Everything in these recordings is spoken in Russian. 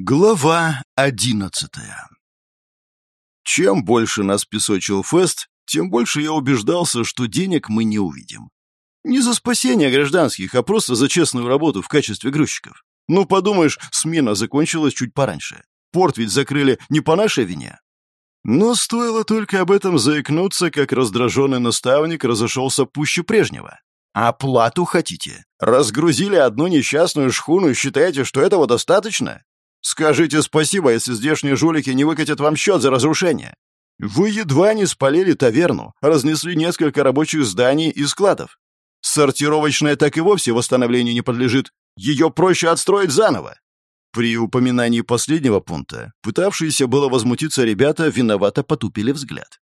Глава одиннадцатая Чем больше нас песочил Фест, тем больше я убеждался, что денег мы не увидим. Не за спасение гражданских, а просто за честную работу в качестве грузчиков. Ну, подумаешь, смена закончилась чуть пораньше. Порт ведь закрыли не по нашей вине. Но стоило только об этом заикнуться, как раздраженный наставник разошелся пуще прежнего. «Оплату хотите? Разгрузили одну несчастную шхуну и считаете, что этого достаточно? Скажите спасибо, если здешние жулики не выкатят вам счет за разрушение. Вы едва не спалили таверну, разнесли несколько рабочих зданий и складов. Сортировочная так и вовсе восстановлению не подлежит. Ее проще отстроить заново. При упоминании последнего пункта пытавшиеся было возмутиться ребята виновато потупили взгляд.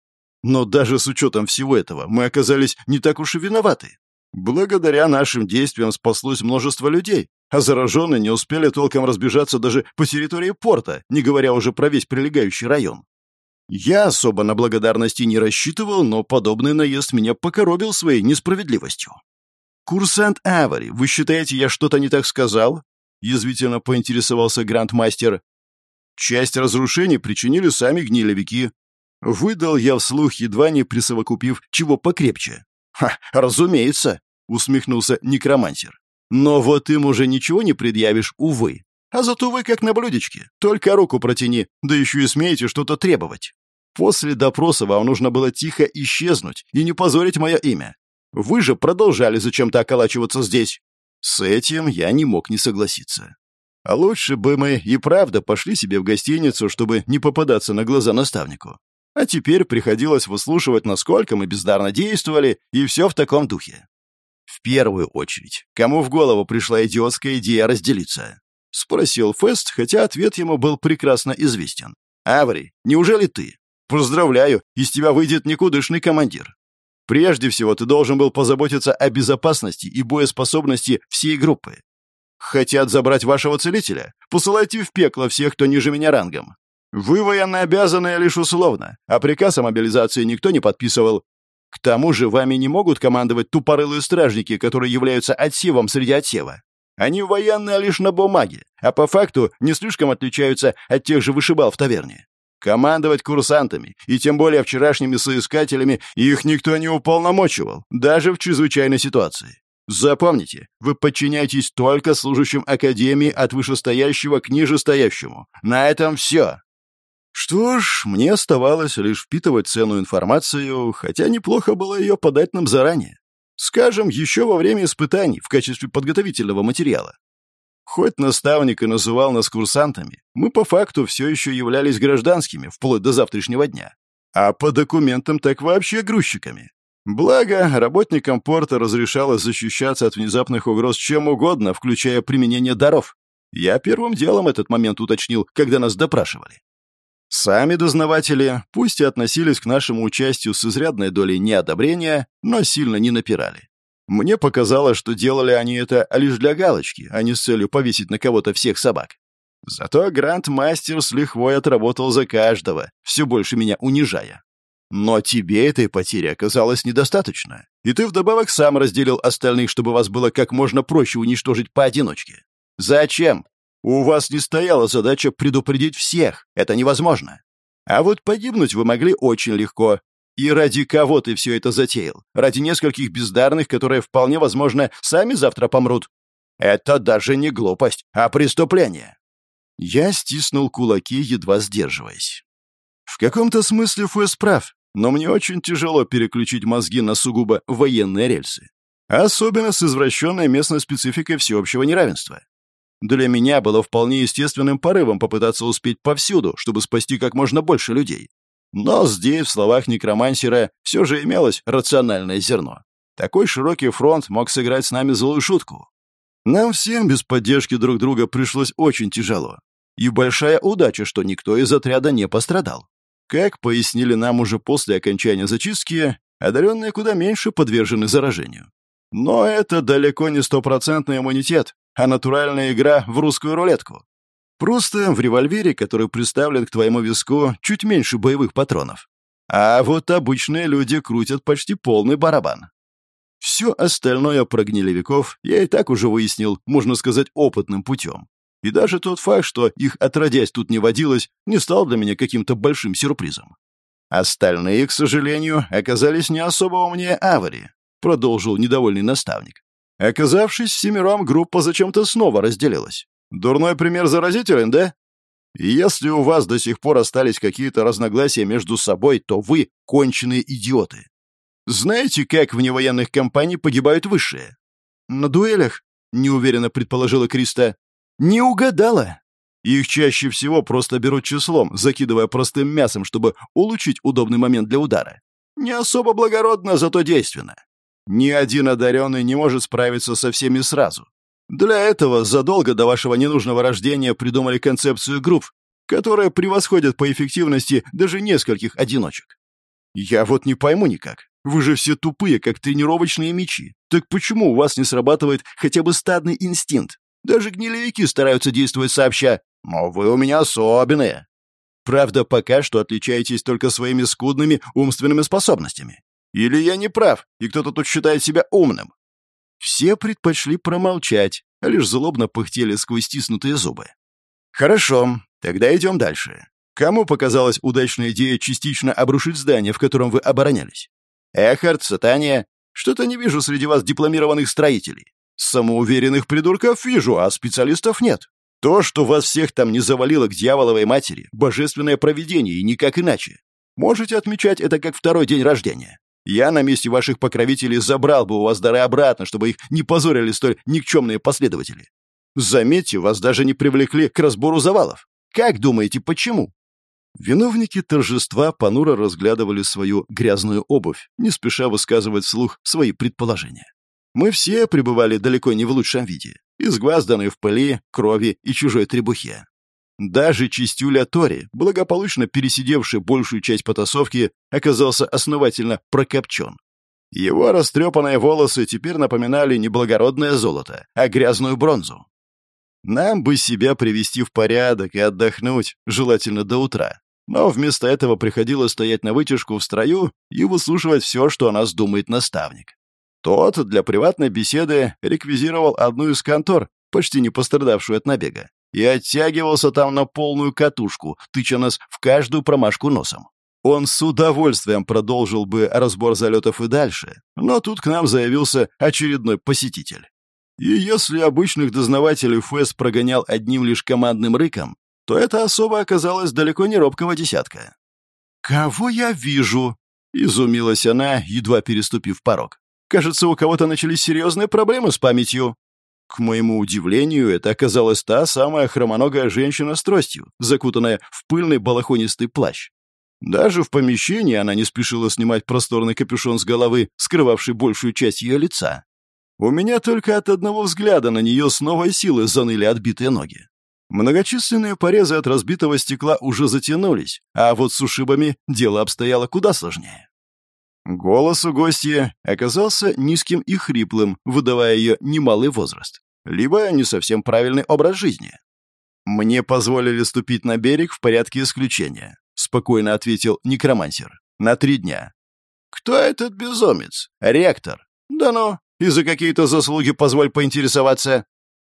Но даже с учетом всего этого мы оказались не так уж и виноваты. Благодаря нашим действиям спаслось множество людей, а зараженные не успели толком разбежаться даже по территории порта, не говоря уже про весь прилегающий район. Я особо на благодарности не рассчитывал, но подобный наезд меня покоробил своей несправедливостью. «Курсант Авари, вы считаете, я что-то не так сказал?» — язвительно поинтересовался грандмастер. «Часть разрушений причинили сами гнилевики». Выдал я вслух, едва не присовокупив чего покрепче. «Ха, разумеется», — усмехнулся некромантер. Но вот им уже ничего не предъявишь, увы. А зато вы как на блюдечке. Только руку протяни, да еще и смеете что-то требовать. После допроса вам нужно было тихо исчезнуть и не позорить мое имя. Вы же продолжали зачем-то околачиваться здесь. С этим я не мог не согласиться. А лучше бы мы и правда пошли себе в гостиницу, чтобы не попадаться на глаза наставнику. А теперь приходилось выслушивать, насколько мы бездарно действовали, и все в таком духе. «В первую очередь, кому в голову пришла идиотская идея разделиться?» — спросил Фест, хотя ответ ему был прекрасно известен. «Аври, неужели ты? Поздравляю, из тебя выйдет никудышный командир. Прежде всего, ты должен был позаботиться о безопасности и боеспособности всей группы. Хотят забрать вашего целителя? Посылайте в пекло всех, кто ниже меня рангом. Вы военно обязаны лишь условно, а приказ о мобилизации никто не подписывал, к тому же вами не могут командовать тупорылые стражники, которые являются отсевом среди отсева. Они военные лишь на бумаге, а по факту не слишком отличаются от тех же вышибал в таверне. Командовать курсантами, и тем более вчерашними соискателями, их никто не уполномочивал, даже в чрезвычайной ситуации. Запомните, вы подчиняетесь только служащим Академии от вышестоящего к нижестоящему. На этом все. Что ж, мне оставалось лишь впитывать ценную информацию, хотя неплохо было ее подать нам заранее. Скажем, еще во время испытаний в качестве подготовительного материала. Хоть наставник и называл нас курсантами, мы по факту все еще являлись гражданскими, вплоть до завтрашнего дня. А по документам так вообще грузчиками. Благо, работникам порта разрешалось защищаться от внезапных угроз чем угодно, включая применение даров. Я первым делом этот момент уточнил, когда нас допрашивали. Сами дознаватели, пусть и относились к нашему участию с изрядной долей неодобрения, но сильно не напирали. Мне показалось, что делали они это лишь для галочки, а не с целью повесить на кого-то всех собак. Зато Гранд-мастер с лихвой отработал за каждого, все больше меня унижая. Но тебе этой потери оказалось недостаточно, и ты вдобавок сам разделил остальных, чтобы вас было как можно проще уничтожить поодиночке. Зачем? У вас не стояла задача предупредить всех. Это невозможно. А вот погибнуть вы могли очень легко. И ради кого ты все это затеял? Ради нескольких бездарных, которые вполне возможно сами завтра помрут? Это даже не глупость, а преступление. Я стиснул кулаки, едва сдерживаясь. В каком-то смысле Фэс прав, но мне очень тяжело переключить мозги на сугубо военные рельсы. Особенно с извращенной местной спецификой всеобщего неравенства. Для меня было вполне естественным порывом попытаться успеть повсюду, чтобы спасти как можно больше людей. Но здесь, в словах некромансера, все же имелось рациональное зерно. Такой широкий фронт мог сыграть с нами злую шутку. Нам всем без поддержки друг друга пришлось очень тяжело. И большая удача, что никто из отряда не пострадал. Как пояснили нам уже после окончания зачистки, одаренные куда меньше подвержены заражению. Но это далеко не стопроцентный иммунитет, а натуральная игра в русскую рулетку. Просто в револьвере, который приставлен к твоему виску, чуть меньше боевых патронов. А вот обычные люди крутят почти полный барабан. Все остальное про гнилевиков я и так уже выяснил, можно сказать, опытным путем. И даже тот факт, что их отродясь тут не водилось, не стал для меня каким-то большим сюрпризом. Остальные, к сожалению, оказались не особо умнее Авари, продолжил недовольный наставник. Оказавшись семером, группа зачем-то снова разделилась. Дурной пример заразителен, да? Если у вас до сих пор остались какие-то разногласия между собой, то вы конченые идиоты. Знаете, как в невоенных компаниях погибают высшие? На дуэлях, неуверенно предположила Криста. Не угадала. Их чаще всего просто берут числом, закидывая простым мясом, чтобы улучшить удобный момент для удара. Не особо благородно, зато действенно. Ни один одаренный не может справиться со всеми сразу. Для этого задолго до вашего ненужного рождения придумали концепцию групп, которая превосходит по эффективности даже нескольких одиночек. Я вот не пойму никак. Вы же все тупые, как тренировочные мечи. Так почему у вас не срабатывает хотя бы стадный инстинкт? Даже гнилевики стараются действовать сообща, но вы у меня особенные. Правда, пока что отличаетесь только своими скудными умственными способностями. Или я не прав, и кто-то тут считает себя умным? Все предпочли промолчать, а лишь злобно пыхтели сквозь стиснутые зубы. Хорошо, тогда идем дальше. Кому показалась удачная идея частично обрушить здание, в котором вы оборонялись? Эхард, Сатания? Что-то не вижу среди вас дипломированных строителей. Самоуверенных придурков вижу, а специалистов нет. То, что вас всех там не завалило к дьяволовой матери, божественное провидение и никак иначе. Можете отмечать это как второй день рождения. Я на месте ваших покровителей забрал бы у вас дары обратно, чтобы их не позорили столь никчемные последователи. Заметьте, вас даже не привлекли к разбору завалов. Как думаете, почему? Виновники торжества понуро разглядывали свою грязную обувь, не спеша высказывать вслух свои предположения. Мы все пребывали далеко не в лучшем виде, изгвазданные в пыли, крови и чужой требухе. Даже чистюля Тори, благополучно пересидевший большую часть потасовки, оказался основательно прокопчен. Его растрепанные волосы теперь напоминали не благородное золото, а грязную бронзу. Нам бы себя привести в порядок и отдохнуть, желательно до утра. Но вместо этого приходилось стоять на вытяжку в строю и выслушивать все, что о нас думает наставник. Тот для приватной беседы реквизировал одну из контор, почти не пострадавшую от набега, и оттягивался там на полную катушку, тыча нас в каждую промашку носом. Он с удовольствием продолжил бы разбор залетов и дальше, но тут к нам заявился очередной посетитель. И если обычных дознавателей ФЭС прогонял одним лишь командным рыком, то эта особа оказалась далеко не робкого десятка. «Кого я вижу?» — изумилась она, едва переступив порог. «Кажется, у кого-то начались серьезные проблемы с памятью». К моему удивлению, это оказалась та самая хромоногая женщина с тростью, закутанная в пыльный балахонистый плащ. Даже в помещении она не спешила снимать просторный капюшон с головы, скрывавший большую часть ее лица. У меня только от одного взгляда на нее с новой силой заныли отбитые ноги. Многочисленные порезы от разбитого стекла уже затянулись, а вот с ушибами дело обстояло куда сложнее. Голос у гостья оказался низким и хриплым, выдавая ее немалый возраст, либо не совсем правильный образ жизни. «Мне позволили ступить на берег в порядке исключения», — спокойно ответил некромансер. «На три дня». «Кто этот безумец? Ректор? Да ну, и за какие-то заслуги позволь поинтересоваться».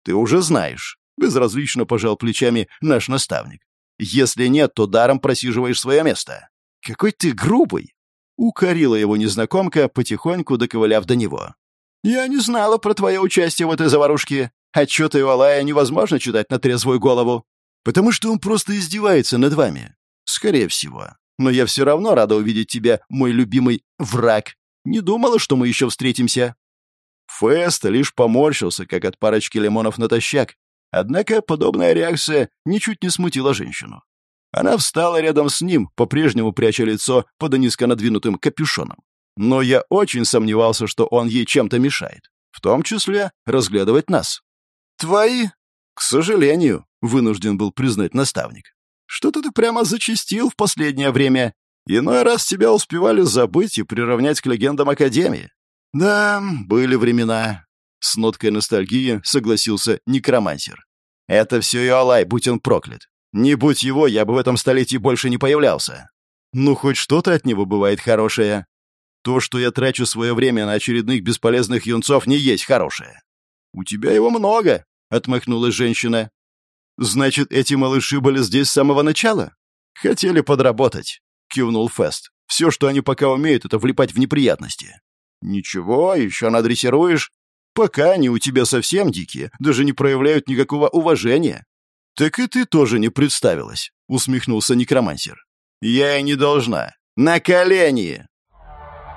«Ты уже знаешь», — безразлично пожал плечами наш наставник. «Если нет, то даром просиживаешь свое место». «Какой ты грубый!» Укорила его незнакомка, потихоньку доковыляв до него. «Я не знала про твое участие в этой заварушке. Отчеты Алая невозможно читать на трезвую голову. Потому что он просто издевается над вами. Скорее всего. Но я все равно рада увидеть тебя, мой любимый враг. Не думала, что мы еще встретимся». Фест лишь поморщился, как от парочки лимонов натощак. Однако подобная реакция ничуть не смутила женщину. Она встала рядом с ним, по-прежнему пряча лицо под низко надвинутым капюшоном. Но я очень сомневался, что он ей чем-то мешает. В том числе разглядывать нас. «Твои?» «К сожалению», — вынужден был признать наставник. «Что-то ты прямо зачастил в последнее время. Иной раз тебя успевали забыть и приравнять к легендам Академии». «Да, были времена», — с ноткой ностальгии согласился некромансер. «Это все Иолай, будь он проклят. Не будь его, я бы в этом столетии больше не появлялся. Ну, хоть что-то от него бывает хорошее. То, что я трачу свое время на очередных бесполезных юнцов, не есть хорошее. У тебя его много, — отмахнулась женщина. Значит, эти малыши были здесь с самого начала? Хотели подработать, кивнул Фест. Все, что они пока умеют, это влипать в неприятности. Ничего, еще надрессируешь. Пока они у тебя совсем дикие, даже не проявляют никакого уважения. Так и ты тоже не представилась, усмехнулся некромансер. Я и не должна. На колени!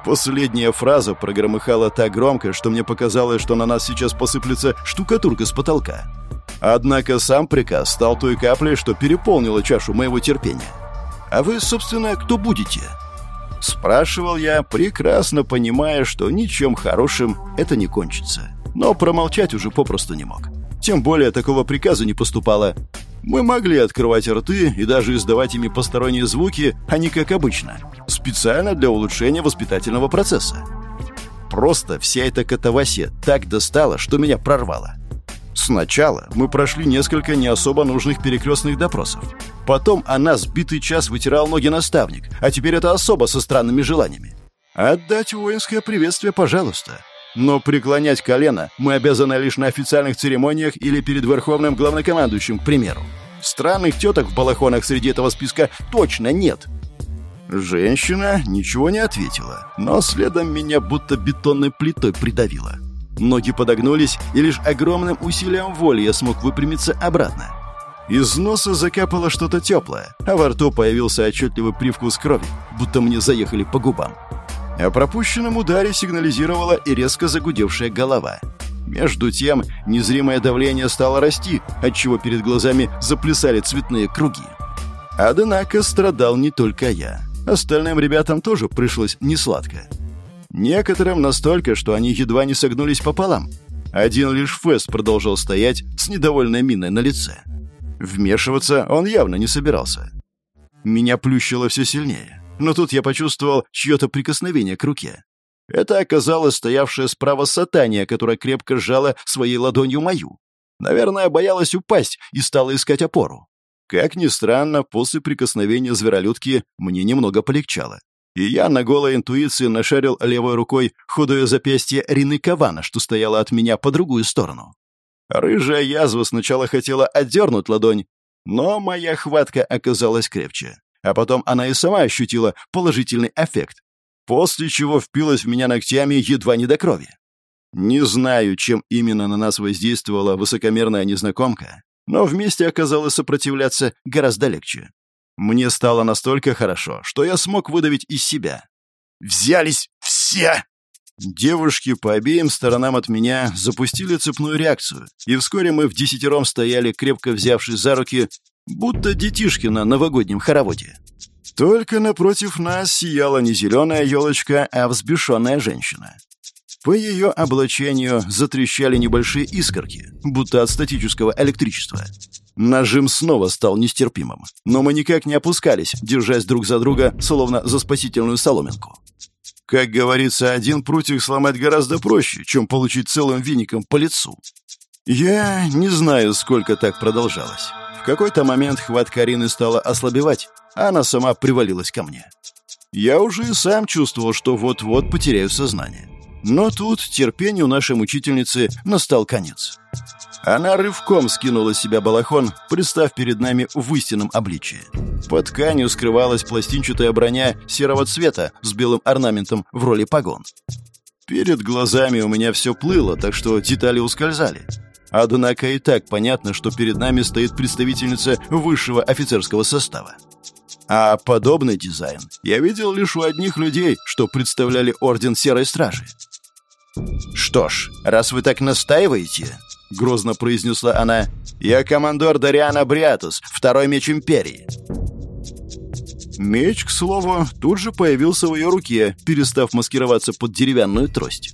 Последняя фраза прогромыхала так громко, что мне показалось, что на нас сейчас посыплется штукатурка с потолка. Однако сам приказ стал той каплей, что переполнила чашу моего терпения. «А вы, собственно, кто будете?» Спрашивал я, прекрасно понимая, что ничем хорошим это не кончится. Но промолчать уже попросту не мог. Тем более такого приказа не поступало. Мы могли открывать рты и даже издавать ими посторонние звуки, а не как обычно. Специально для улучшения воспитательного процесса. Просто вся эта катавасия так достала, что меня прорвало. Сначала мы прошли несколько не особо нужных перекрестных допросов. Потом о нас битый час вытирал ноги наставник, а теперь это особо со странными желаниями. Отдать воинское приветствие, пожалуйста. Но преклонять колено мы обязаны лишь на официальных церемониях или перед верховным главнокомандующим, к примеру. Странных теток в балахонах среди этого списка точно нет. Женщина ничего не ответила, но следом меня будто бетонной плитой придавила. Ноги подогнулись, и лишь огромным усилием воли я смог выпрямиться обратно. Из носа закапало что-то теплое, а во рту появился отчетливый привкус крови, будто мне заехали по губам. О пропущенном ударе сигнализировала и резко загудевшая голова. Между тем, незримое давление стало расти, отчего перед глазами заплясали цветные круги. Однако страдал не только я. Остальным ребятам тоже пришлось несладко. Некоторым настолько, что они едва не согнулись пополам. Один лишь Фест продолжал стоять с недовольной миной на лице. Вмешиваться он явно не собирался. Меня плющило все сильнее но тут я почувствовал чье-то прикосновение к руке. Это оказалось стоявшая справа сатания, которая крепко сжала своей ладонью мою. Наверное, боялась упасть и стала искать опору. Как ни странно, после прикосновения зверолюдки мне немного полегчало. И я на голой интуиции нашарил левой рукой худое запястье Рины Кавана, что стояла от меня по другую сторону. Рыжая язва сначала хотела отдернуть ладонь, но моя хватка оказалась крепче а потом она и сама ощутила положительный эффект, после чего впилась в меня ногтями едва не до крови. Не знаю, чем именно на нас воздействовала высокомерная незнакомка, но вместе оказалось сопротивляться гораздо легче. Мне стало настолько хорошо, что я смог выдавить из себя. «Взялись все!» Девушки по обеим сторонам от меня запустили цепную реакцию, и вскоре мы в десятером стояли, крепко взявшись за руки, будто детишки на новогоднем хороводе. Только напротив нас сияла не зеленая елочка, а взбешенная женщина. По ее облачению затрещали небольшие искорки, будто от статического электричества. Нажим снова стал нестерпимым, но мы никак не опускались, держась друг за друга, словно за спасительную соломинку. Как говорится, один прутик сломать гораздо проще, чем получить целым веником по лицу. Я не знаю, сколько так продолжалось. Какой-то момент хватка Арины стала ослабевать, а она сама привалилась ко мне. Я уже и сам чувствовал, что вот-вот потеряю сознание. Но тут терпению нашей мучительницы настал конец. Она рывком скинула с себя балахон, представ перед нами в истинном обличии. Под тканью скрывалась пластинчатая броня серого цвета с белым орнаментом в роли погон. Перед глазами у меня все плыло, так что детали ускользали. Однако и так понятно, что перед нами стоит представительница высшего офицерского состава. А подобный дизайн я видел лишь у одних людей, что представляли Орден Серой Стражи. «Что ж, раз вы так настаиваете», — грозно произнесла она, — «я командор Дариана Бриатус, второй меч Империи». Меч, к слову, тут же появился в ее руке, перестав маскироваться под деревянную трость.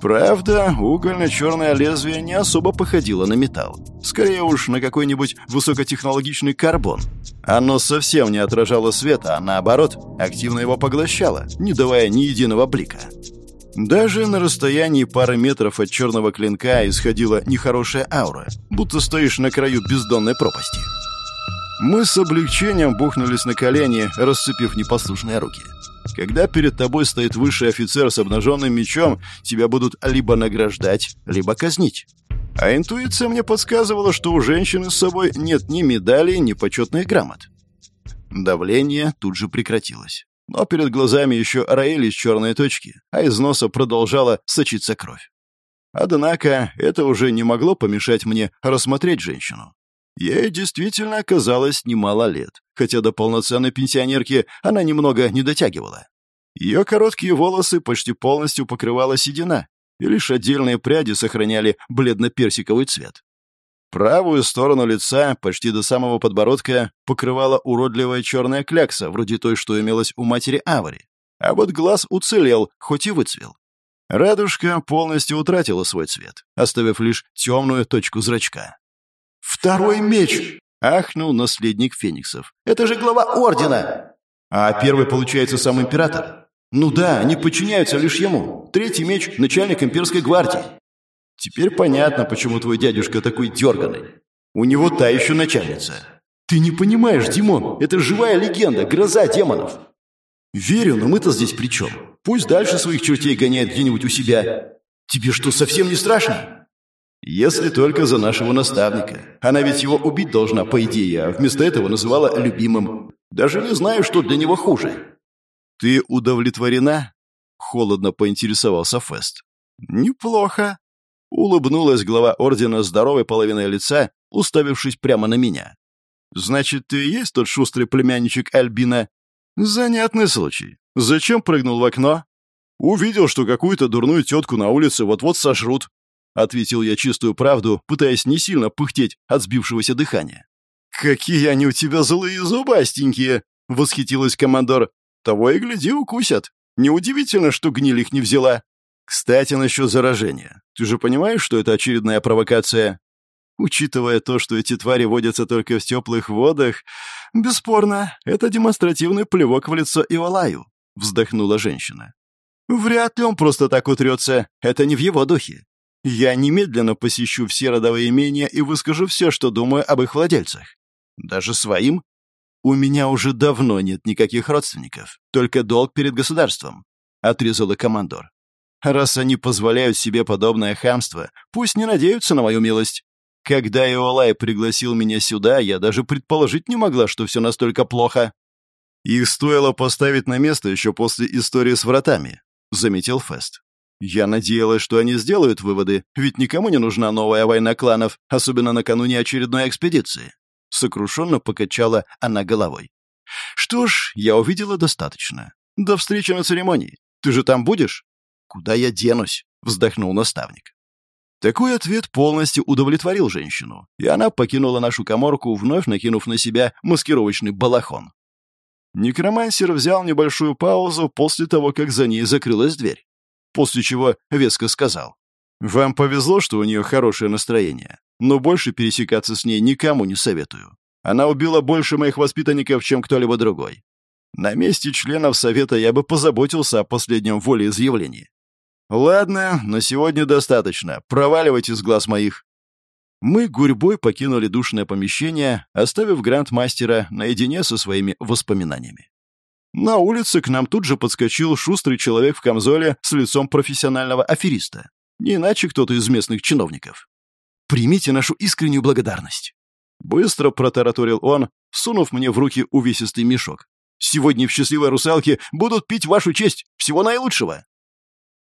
Правда, угольно-черное лезвие не особо походило на металл. Скорее уж на какой-нибудь высокотехнологичный карбон. Оно совсем не отражало света, а наоборот, активно его поглощало, не давая ни единого блика. Даже на расстоянии пары метров от черного клинка исходила нехорошая аура, будто стоишь на краю бездонной пропасти. Мы с облегчением бухнулись на колени, расцепив непослушные руки. Когда перед тобой стоит высший офицер с обнаженным мечом, тебя будут либо награждать, либо казнить. А интуиция мне подсказывала, что у женщины с собой нет ни медалей, ни почетных грамот. Давление тут же прекратилось. Но перед глазами еще роились черные точки, а из носа продолжала сочиться кровь. Однако это уже не могло помешать мне рассмотреть женщину. Ей действительно оказалось немало лет, хотя до полноценной пенсионерки она немного не дотягивала. Ее короткие волосы почти полностью покрывала седина, и лишь отдельные пряди сохраняли бледно-персиковый цвет. Правую сторону лица, почти до самого подбородка, покрывала уродливая черная клякса, вроде той, что имелась у матери Авари. А вот глаз уцелел, хоть и выцвел. Радужка полностью утратила свой цвет, оставив лишь темную точку зрачка. «Второй меч!» — ахнул наследник фениксов. «Это же глава Ордена!» «А первый, получается, сам император?» «Ну да, они подчиняются лишь ему. Третий меч — начальник имперской гвардии». Теперь понятно, почему твой дядюшка такой дерганый. У него та еще начальница. Ты не понимаешь, Димон, это живая легенда, гроза демонов. Верю, но мы-то здесь при чем? Пусть дальше своих чертей гоняет где-нибудь у себя. Тебе что, совсем не страшно? Если только за нашего наставника. Она ведь его убить должна, по идее, а вместо этого называла любимым. Даже не знаю, что для него хуже. Ты удовлетворена? Холодно поинтересовался Фест. Неплохо. Улыбнулась глава ордена здоровой половиной лица, уставившись прямо на меня. «Значит, ты и есть тот шустрый племянничек Альбина?» «Занятный случай. Зачем прыгнул в окно?» «Увидел, что какую-то дурную тетку на улице вот-вот сожрут», — ответил я чистую правду, пытаясь не сильно пыхтеть от сбившегося дыхания. «Какие они у тебя злые зубастенькие!» — восхитилась командор. «Того и гляди, укусят. Неудивительно, что гниль их не взяла. Кстати, насчет заражения. Ты же понимаешь, что это очередная провокация? Учитывая то, что эти твари водятся только в теплых водах, бесспорно, это демонстративный плевок в лицо Ивалаю, вздохнула женщина. Вряд ли он просто так утрется, это не в его духе. Я немедленно посещу все родовые имения и выскажу все, что думаю об их владельцах. Даже своим? У меня уже давно нет никаких родственников, только долг перед государством, отрезала командор. Раз они позволяют себе подобное хамство, пусть не надеются на мою милость. Когда Иолай пригласил меня сюда, я даже предположить не могла, что все настолько плохо. Их стоило поставить на место еще после истории с вратами, заметил Фест. Я надеялась, что они сделают выводы, ведь никому не нужна новая война кланов, особенно накануне очередной экспедиции. Сокрушенно покачала она головой. Что ж, я увидела достаточно. До встречи на церемонии. Ты же там будешь? «Куда я денусь?» — вздохнул наставник. Такой ответ полностью удовлетворил женщину, и она покинула нашу коморку, вновь накинув на себя маскировочный балахон. Некромансер взял небольшую паузу после того, как за ней закрылась дверь, после чего веско сказал. «Вам повезло, что у нее хорошее настроение, но больше пересекаться с ней никому не советую. Она убила больше моих воспитанников, чем кто-либо другой. На месте членов совета я бы позаботился о последнем волеизъявлении. «Ладно, на сегодня достаточно. Проваливайте с глаз моих». Мы гурьбой покинули душное помещение, оставив грандмастера наедине со своими воспоминаниями. На улице к нам тут же подскочил шустрый человек в камзоле с лицом профессионального афериста. Не иначе кто-то из местных чиновников. «Примите нашу искреннюю благодарность». Быстро протараторил он, сунув мне в руки увесистый мешок. «Сегодня в «Счастливой русалке» будут пить вашу честь. Всего наилучшего!»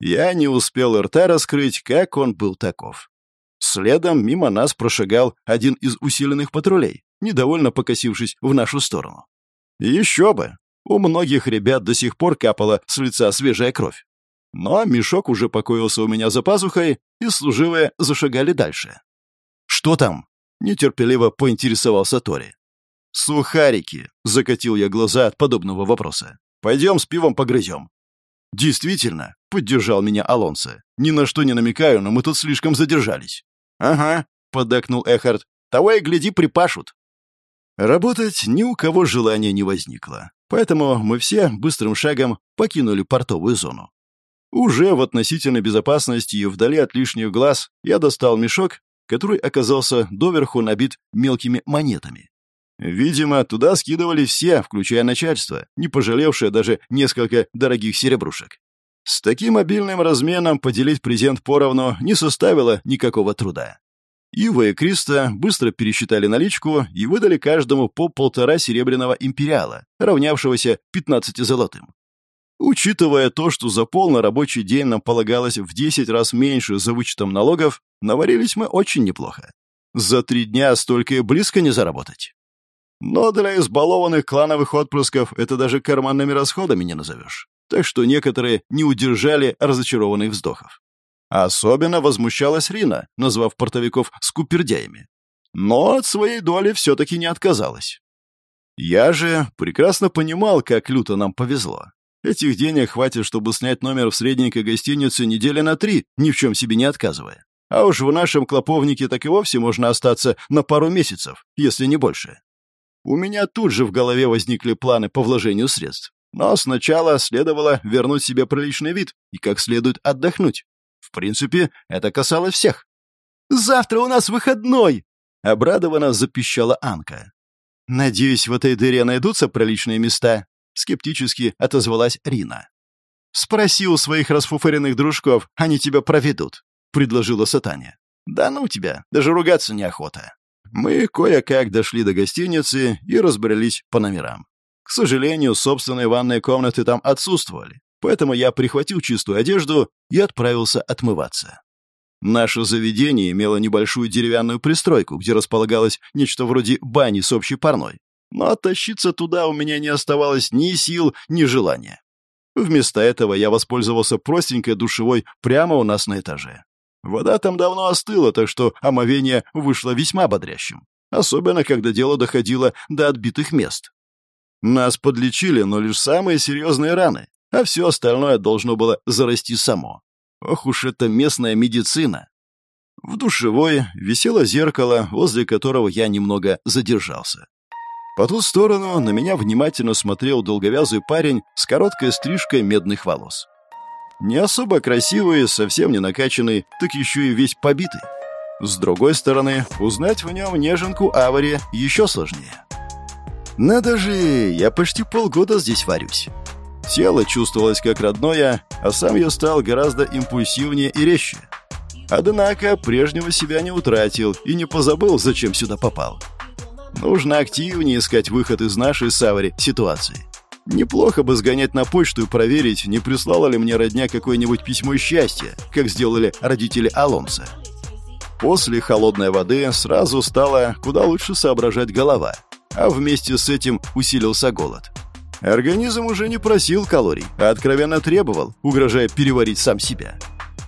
Я не успел рта раскрыть, как он был таков. Следом мимо нас прошагал один из усиленных патрулей, недовольно покосившись в нашу сторону. Еще бы! У многих ребят до сих пор капала с лица свежая кровь. Но мешок уже покоился у меня за пазухой, и служивые зашагали дальше. «Что там?» — нетерпеливо поинтересовался Тори. «Сухарики!» — закатил я глаза от подобного вопроса. «Пойдем с пивом погрызем. «Действительно», — поддержал меня Алонсо. «Ни на что не намекаю, но мы тут слишком задержались». «Ага», — поддакнул Эхард. «Того и гляди, припашут». Работать ни у кого желания не возникло, поэтому мы все быстрым шагом покинули портовую зону. Уже в относительной безопасности и вдали от лишних глаз я достал мешок, который оказался доверху набит мелкими монетами. Видимо, туда скидывали все, включая начальство, не пожалевшее даже несколько дорогих серебрушек. С таким обильным разменом поделить презент поровну не составило никакого труда. Ива и Криста быстро пересчитали наличку и выдали каждому по полтора серебряного империала, равнявшегося 15 золотым. Учитывая то, что за полный рабочий день нам полагалось в 10 раз меньше за вычетом налогов, наварились мы очень неплохо. За три дня столько и близко не заработать. Но для избалованных клановых отпрысков это даже карманными расходами не назовешь. Так что некоторые не удержали разочарованных вздохов. Особенно возмущалась Рина, назвав портовиков скупердяями. Но от своей доли все-таки не отказалась. Я же прекрасно понимал, как люто нам повезло. Этих денег хватит, чтобы снять номер в средненькой гостинице недели на три, ни в чем себе не отказывая. А уж в нашем клоповнике так и вовсе можно остаться на пару месяцев, если не больше. У меня тут же в голове возникли планы по вложению средств. Но сначала следовало вернуть себе приличный вид и как следует отдохнуть. В принципе, это касалось всех. «Завтра у нас выходной!» — обрадованно запищала Анка. «Надеюсь, в этой дыре найдутся приличные места?» — скептически отозвалась Рина. «Спроси у своих расфуфыренных дружков, они тебя проведут», — предложила Сатаня. «Да ну тебя, даже ругаться неохота». Мы кое-как дошли до гостиницы и разбрелись по номерам. К сожалению, собственные ванные комнаты там отсутствовали, поэтому я прихватил чистую одежду и отправился отмываться. Наше заведение имело небольшую деревянную пристройку, где располагалось нечто вроде бани с общей парной. Но оттащиться туда у меня не оставалось ни сил, ни желания. Вместо этого я воспользовался простенькой душевой прямо у нас на этаже. Вода там давно остыла, так что омовение вышло весьма бодрящим. Особенно, когда дело доходило до отбитых мест. Нас подлечили, но лишь самые серьезные раны, а все остальное должно было зарасти само. Ох уж это местная медицина. В душевой висело зеркало, возле которого я немного задержался. По ту сторону на меня внимательно смотрел долговязый парень с короткой стрижкой медных волос. Не особо красивый, совсем не накачанный, так еще и весь побитый. С другой стороны, узнать в нем неженку Авари еще сложнее. Надо же, я почти полгода здесь варюсь. Тело чувствовалось как родное, а сам я стал гораздо импульсивнее и резче. Однако прежнего себя не утратил и не позабыл, зачем сюда попал. Нужно активнее искать выход из нашей Савари ситуации. Неплохо бы сгонять на почту и проверить, не прислала ли мне родня какое-нибудь письмо счастья, как сделали родители Алонса. После холодной воды сразу стало куда лучше соображать голова, а вместе с этим усилился голод. Организм уже не просил калорий, а откровенно требовал, угрожая переварить сам себя.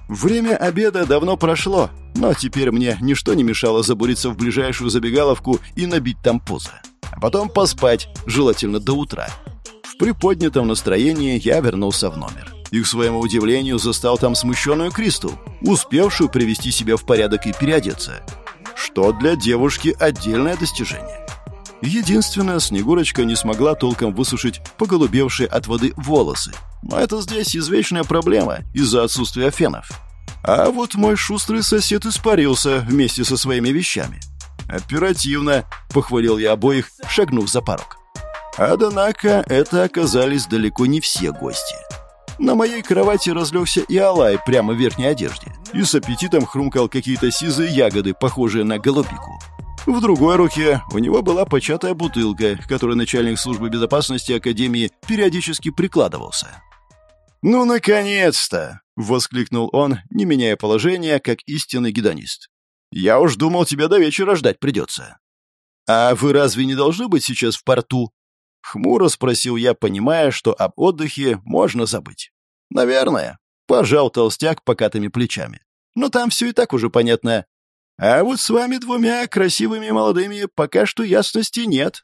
Время обеда давно прошло, но теперь мне ничто не мешало забуриться в ближайшую забегаловку и набить там поза. А потом поспать, желательно до утра приподнятом настроении я вернулся в номер. И, к своему удивлению, застал там смущенную Кристу, успевшую привести себя в порядок и переодеться. Что для девушки отдельное достижение. Единственное, Снегурочка не смогла толком высушить поголубевшие от воды волосы. Но это здесь извечная проблема из-за отсутствия фенов. А вот мой шустрый сосед испарился вместе со своими вещами. «Оперативно», — похвалил я обоих, шагнув за порог. Однако это оказались далеко не все гости. На моей кровати разлегся и Алай прямо в верхней одежде и с аппетитом хрумкал какие-то сизые ягоды, похожие на голубику. В другой руке у него была початая бутылка, которой начальник службы безопасности Академии периодически прикладывался. «Ну, наконец-то!» — воскликнул он, не меняя положения, как истинный гедонист. «Я уж думал, тебя до вечера ждать придется». «А вы разве не должны быть сейчас в порту?» Хмуро спросил я, понимая, что об отдыхе можно забыть. «Наверное», — пожал толстяк покатыми плечами. «Но там все и так уже понятно. А вот с вами двумя красивыми молодыми пока что ясности нет».